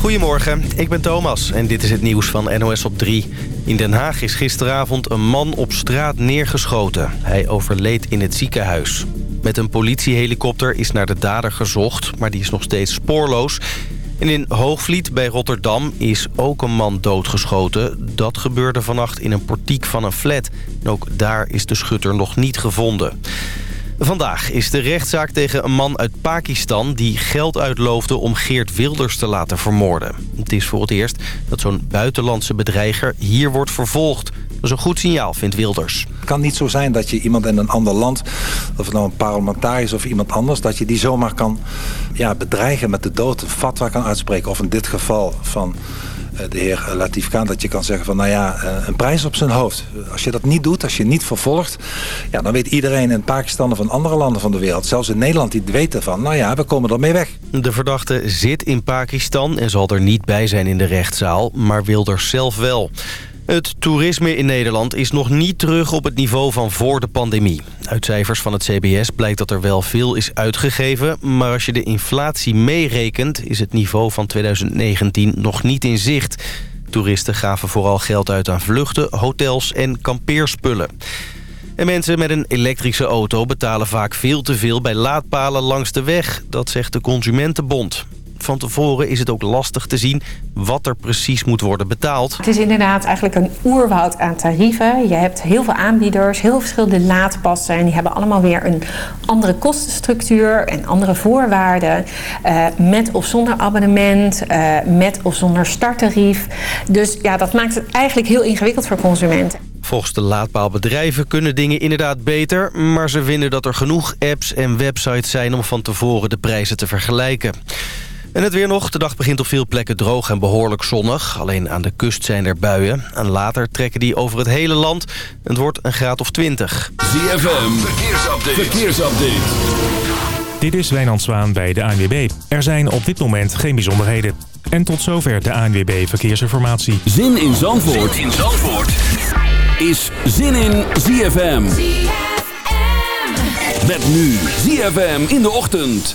Goedemorgen, ik ben Thomas en dit is het nieuws van NOS op 3. In Den Haag is gisteravond een man op straat neergeschoten. Hij overleed in het ziekenhuis. Met een politiehelikopter is naar de dader gezocht, maar die is nog steeds spoorloos. En in Hoogvliet bij Rotterdam is ook een man doodgeschoten. Dat gebeurde vannacht in een portiek van een flat. En ook daar is de schutter nog niet gevonden. Vandaag is de rechtszaak tegen een man uit Pakistan... die geld uitloofde om Geert Wilders te laten vermoorden. Het is voor het eerst dat zo'n buitenlandse bedreiger hier wordt vervolgd. Dat is een goed signaal, vindt Wilders. Het kan niet zo zijn dat je iemand in een ander land... of het nou een parlementariër of iemand anders... dat je die zomaar kan ja, bedreigen met de dood. Een fatwa kan uitspreken. Of in dit geval van de heer Latif Khan... dat je kan zeggen van, nou ja, een prijs op zijn hoofd. Als je dat niet doet, als je niet vervolgt... Ja, dan weet iedereen in Pakistan in andere landen van de wereld... zelfs in Nederland, die weten van, nou ja, we komen ermee weg. De verdachte zit in Pakistan en zal er niet bij zijn in de rechtszaal... maar Wilders zelf wel. Het toerisme in Nederland is nog niet terug op het niveau van voor de pandemie. Uit cijfers van het CBS blijkt dat er wel veel is uitgegeven... maar als je de inflatie meerekent is het niveau van 2019 nog niet in zicht. Toeristen gaven vooral geld uit aan vluchten, hotels en kampeerspullen. En mensen met een elektrische auto betalen vaak veel te veel bij laadpalen langs de weg. Dat zegt de Consumentenbond. Van tevoren is het ook lastig te zien wat er precies moet worden betaald. Het is inderdaad eigenlijk een oerwoud aan tarieven. Je hebt heel veel aanbieders, heel verschillende laadpassen... en die hebben allemaal weer een andere kostenstructuur en andere voorwaarden. Uh, met of zonder abonnement, uh, met of zonder starttarief. Dus ja, dat maakt het eigenlijk heel ingewikkeld voor consumenten. Volgens de laadpaalbedrijven kunnen dingen inderdaad beter... maar ze vinden dat er genoeg apps en websites zijn om van tevoren de prijzen te vergelijken. En het weer nog. De dag begint op veel plekken droog en behoorlijk zonnig. Alleen aan de kust zijn er buien. En later trekken die over het hele land. Het wordt een graad of 20. ZFM, verkeersupdate. verkeersupdate. Dit is Wijnand Zwaan bij de ANWB. Er zijn op dit moment geen bijzonderheden. En tot zover de ANWB Verkeersinformatie. Zin in Zandvoort, zin in Zandvoort. is Zin in ZFM. ZFM. Met nu ZFM in de ochtend.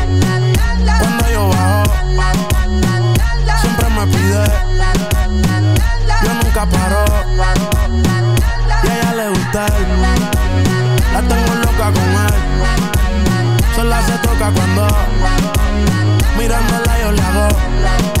Cuando yo bajo, siempre me pide. Yo nunca paro. Y a ella le gusta él. La tengo loca con él. Sola se toca cuando mirándola yo le hago.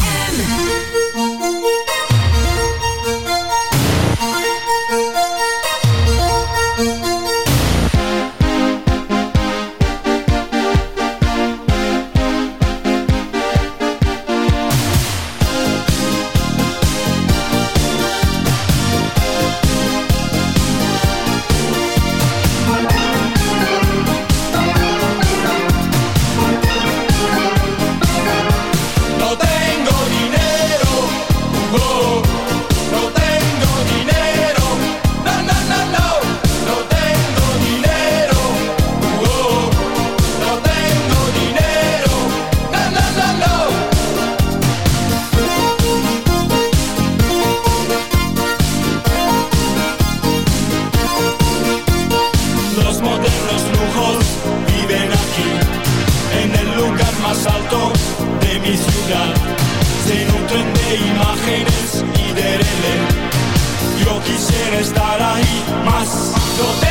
quiero estar ahí más.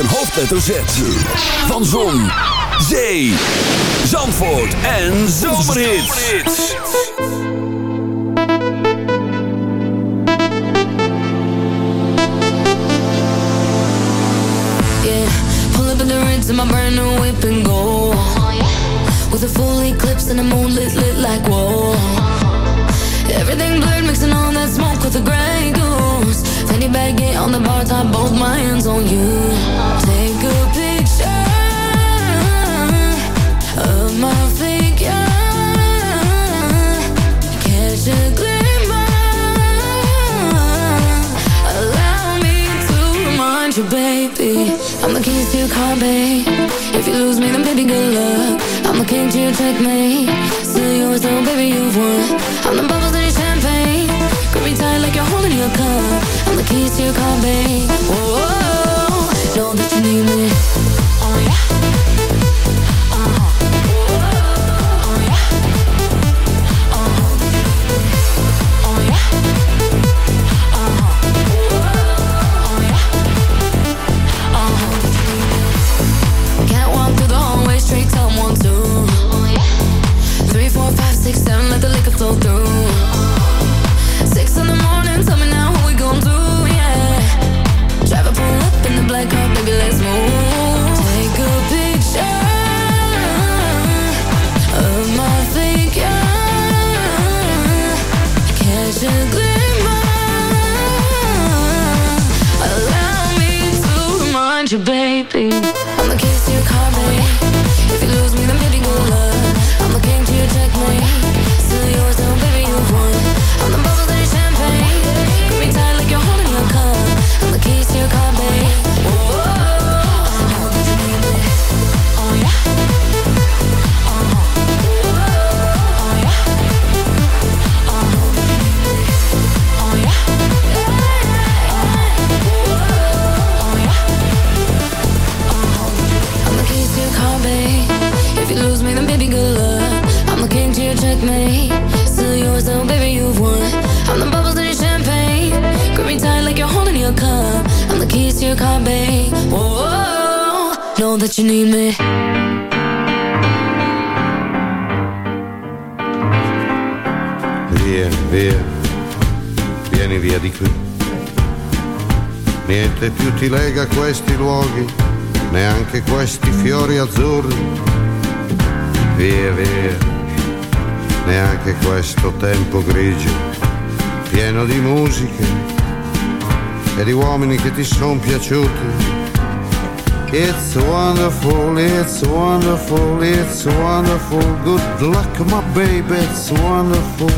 een hoofdletter Z. Van Zon, Zee, Zandvoort en Zomerhits. Yeah, pull up in the rinse in my brand new whip and go. With a full eclipse and the moon lit, lit like whoa. Everything blurred, mixing all that smoke with the gray goose. Fanny baggy on the bar top, both my hands on you. Take a picture of my figure. Catch a glimmer. Allow me to remind you, baby. I'm the keys to your car, babe. If you lose me, then baby, good luck. I'm the king to your checkmate. Still yours, though, baby, you've won. I'm the bubbles in your champagne. Grip me tight like you're holding your cup. The keys to car, babe. Whoa, whoa, whoa. know that you me. Know that you need me. Vieni, via, vieni via di qui. Niente più ti lega questi luoghi, neanche questi fiori azzurri. Via, via, neanche questo tempo grigio, pieno di musiche e di uomini che ti sono piaciuti. It's wonderful, it's wonderful, it's wonderful. Good luck, my baby, it's wonderful,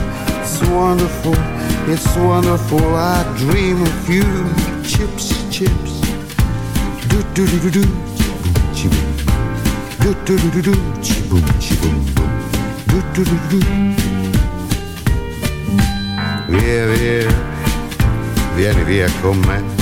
it's wonderful, it's wonderful. I dream of you, chips, chips. Do do do do do, chiboom, do do do do do, chiboom, boom. Do do do do. Via, via, vieni via con me.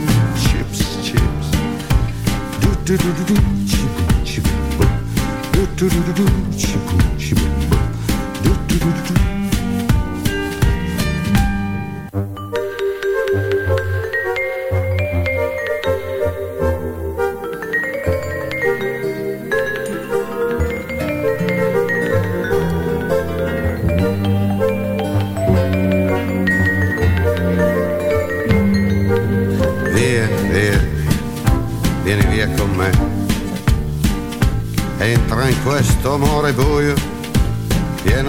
Do-do-do-do-chiboom-chiboom-boom. Do-do-do-do-do-chiboom-chiboom-boom. Do-do-do-do-do.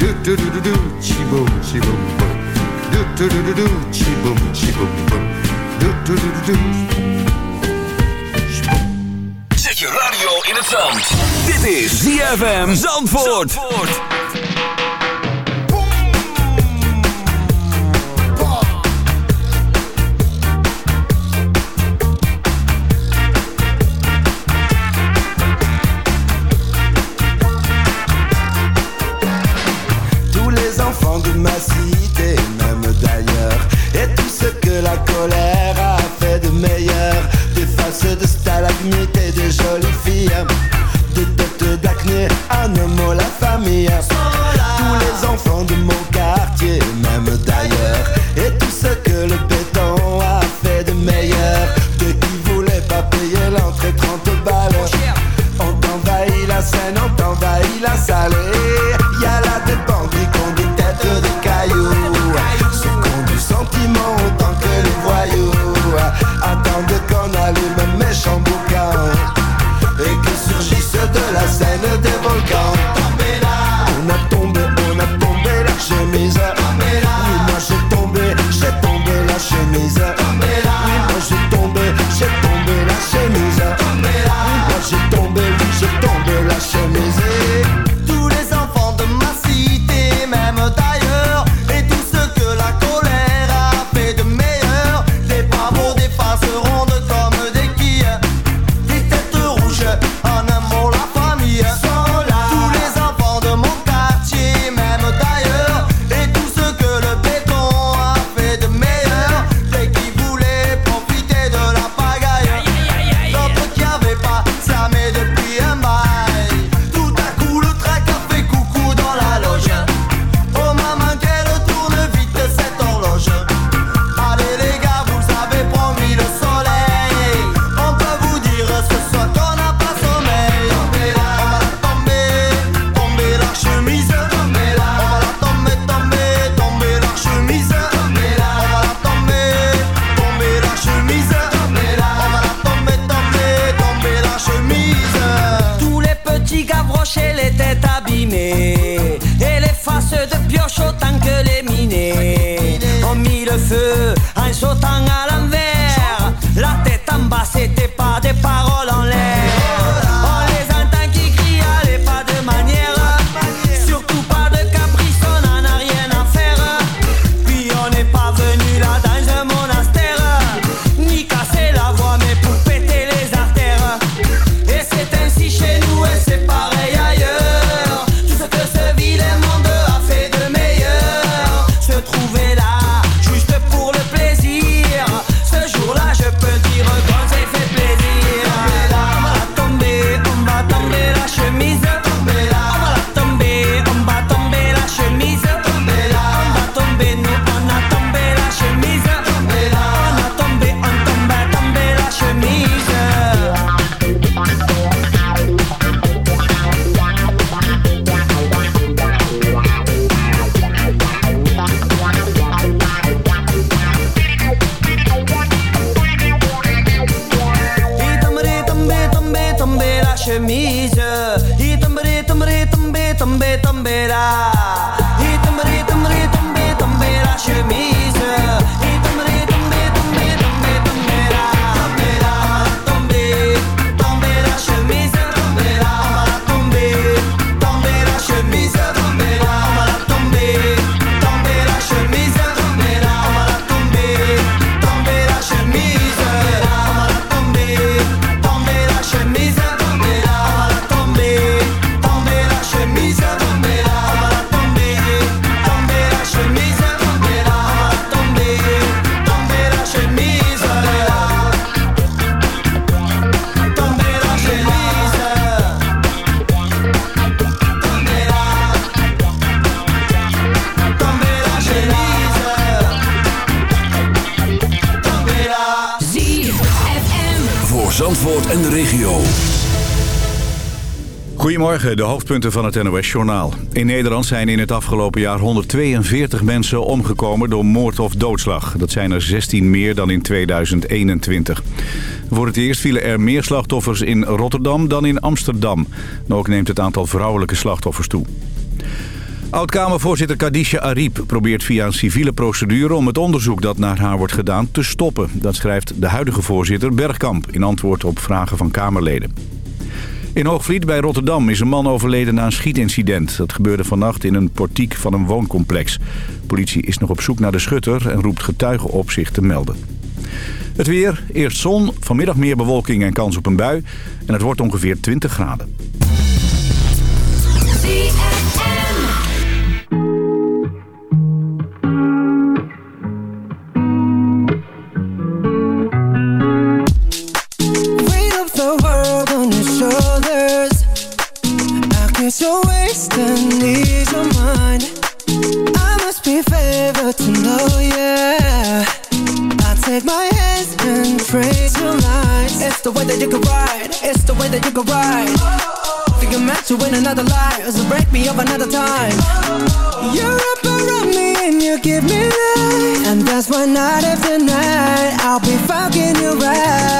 Do do do do do, chi boom. Zet je radio in het zand. Dit is ZFM Zandvoort. Zandvoort. to the tan Goedemorgen, de hoofdpunten van het NOS-journaal. In Nederland zijn in het afgelopen jaar 142 mensen omgekomen door moord of doodslag. Dat zijn er 16 meer dan in 2021. Voor het eerst vielen er meer slachtoffers in Rotterdam dan in Amsterdam. ook neemt het aantal vrouwelijke slachtoffers toe. Oud-Kamervoorzitter Kadisha Ariep probeert via een civiele procedure... om het onderzoek dat naar haar wordt gedaan te stoppen. Dat schrijft de huidige voorzitter Bergkamp in antwoord op vragen van Kamerleden. In Hoogvliet bij Rotterdam is een man overleden na een schietincident. Dat gebeurde vannacht in een portiek van een wooncomplex. politie is nog op zoek naar de schutter en roept getuigen op zich te melden. Het weer, eerst zon, vanmiddag meer bewolking en kans op een bui. En het wordt ongeveer 20 graden. To win another life. So break me up another time. You're up around me and you give me life. And that's why night after night I'll be fucking you right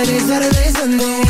Friday, Saturday, Sunday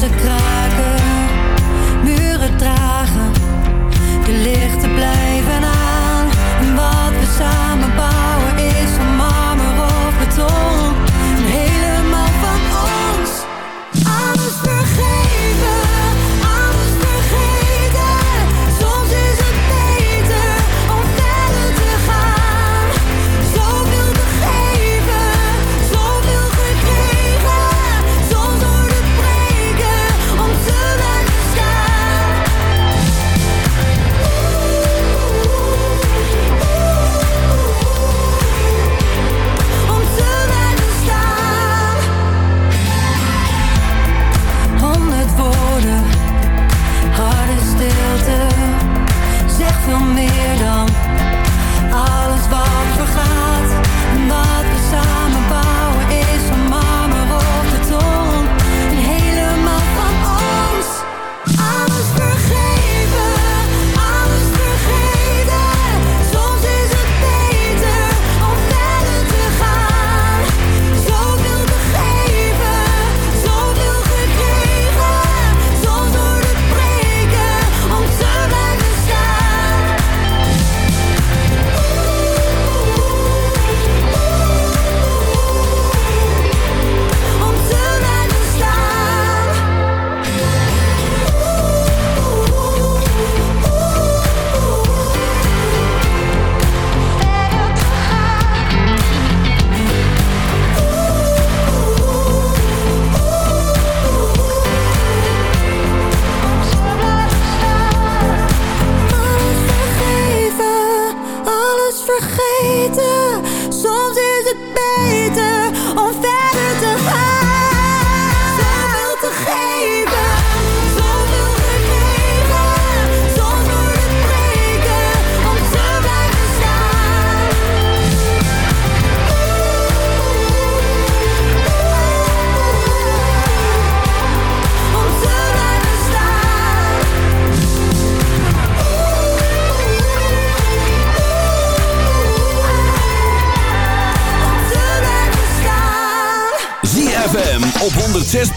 Ze kraken, muren dragen, de lichten blijven.